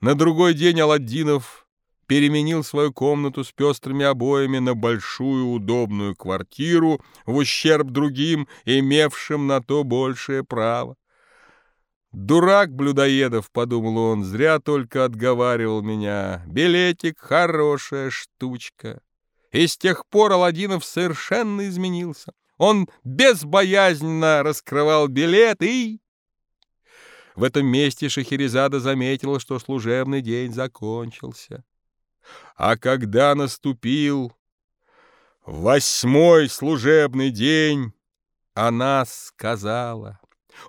На другой день Аладдинов переменил свою комнату с пестрыми обоями на большую удобную квартиру в ущерб другим, имевшим на то большее право. «Дурак Блюдоедов», — подумал он, — «зря только отговаривал меня. Билетик — хорошая штучка». И с тех пор Аладдинов совершенно изменился. Он безбоязненно раскрывал билет и... В этом месте Шахерезада заметила, что служебный день закончился. А когда наступил восьмой служебный день, она сказала...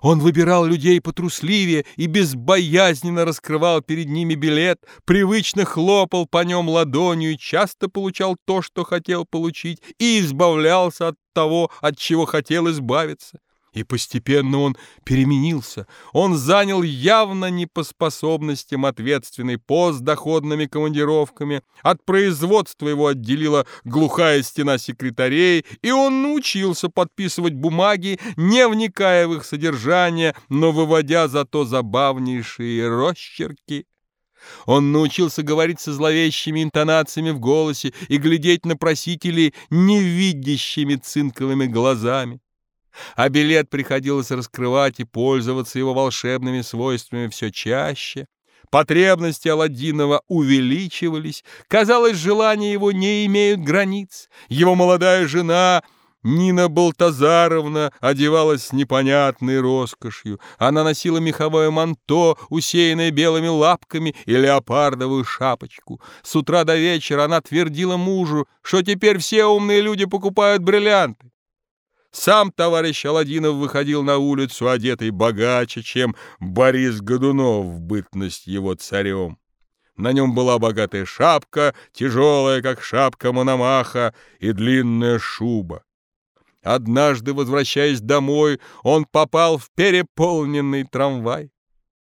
Он выбирал людей потрусливее и безбоязненно раскрывал перед ними билет, привычно хлопал по нем ладонью и часто получал то, что хотел получить, и избавлялся от того, от чего хотел избавиться. И постепенно он переменился. Он занял явно не по способностям ответственный пост с доходными командировками. От производства его отделила глухая стена секретарей, и он научился подписывать бумаги, не вникая в их содержание, но выводя зато забавнейшие росчерки. Он научился говорить со зловещими интонациями в голосе и глядеть на просителей невидящими цинковыми глазами а билет приходилось раскрывать и пользоваться его волшебными свойствами все чаще. Потребности Аладдинова увеличивались, казалось, желания его не имеют границ. Его молодая жена Нина Балтазаровна одевалась с непонятной роскошью. Она носила меховое манто, усеянное белыми лапками, и леопардовую шапочку. С утра до вечера она твердила мужу, что теперь все умные люди покупают бриллианты. Сам товарищ Аладдинов выходил на улицу, одетый богаче, чем Борис Годунов в бытность его царем. На нем была богатая шапка, тяжелая, как шапка Мономаха, и длинная шуба. Однажды, возвращаясь домой, он попал в переполненный трамвай.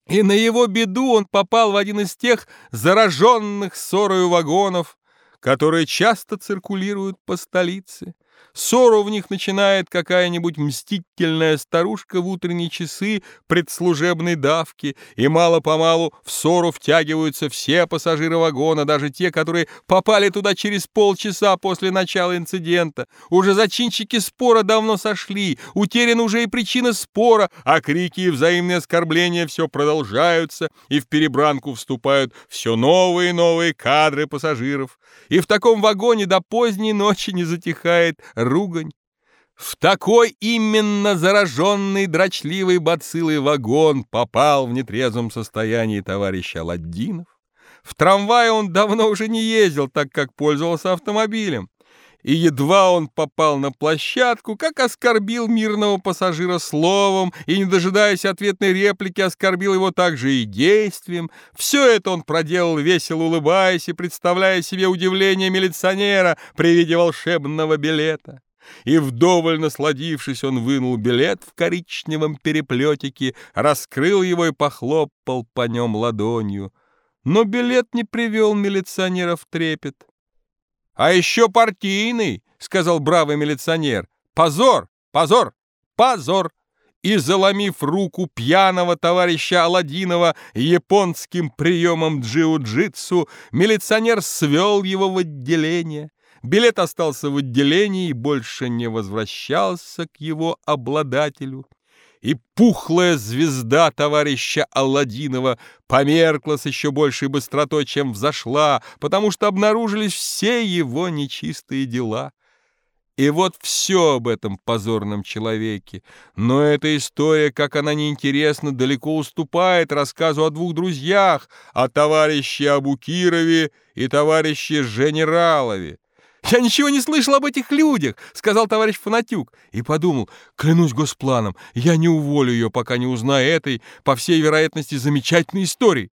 И на его беду он попал в один из тех зараженных ссорою вагонов, которые часто циркулируют по столице. Ссору в них начинает какая-нибудь мстительная старушка в утренние часы предслужебной давки, и мало-помалу в ссору втягиваются все пассажиры вагона, даже те, которые попали туда через полчаса после начала инцидента. Уже зачинщики спора давно сошли, утеряна уже и причина спора, а крики и взаимные оскорбления все продолжаются, и в перебранку вступают все новые и новые кадры пассажиров. И в таком вагоне до поздней ночи не затихает ругань. В такой именно зараженный дрочливый бациллой вагон попал в нетрезвом состоянии товарищ Аладдинов. В трамвае он давно уже не ездил, так как пользовался автомобилем и едва он попал на площадку, как оскорбил мирного пассажира словом и, не дожидаясь ответной реплики, оскорбил его также и действием. Все это он проделал, весело улыбаясь и представляя себе удивление милиционера при виде волшебного билета. И вдоволь насладившись, он вынул билет в коричневом переплетике, раскрыл его и похлопал по нем ладонью. Но билет не привел милиционера в трепет. «А еще партийный!» — сказал бравый милиционер. «Позор! Позор! Позор!» И, заломив руку пьяного товарища Аладдинова японским приемом джиу-джитсу, милиционер свел его в отделение. Билет остался в отделении и больше не возвращался к его обладателю и пухлая звезда товарища Алладинова померкла с еще большей быстротой, чем взошла, потому что обнаружились все его нечистые дела. И вот все об этом позорном человеке. Но эта история, как она неинтересна, далеко уступает рассказу о двух друзьях, о товарище Абукирове и товарище Женералове. «Я ничего не слышал об этих людях», — сказал товарищ Фанатюк. И подумал, клянусь госпланом, я не уволю ее, пока не узнаю этой, по всей вероятности, замечательной истории.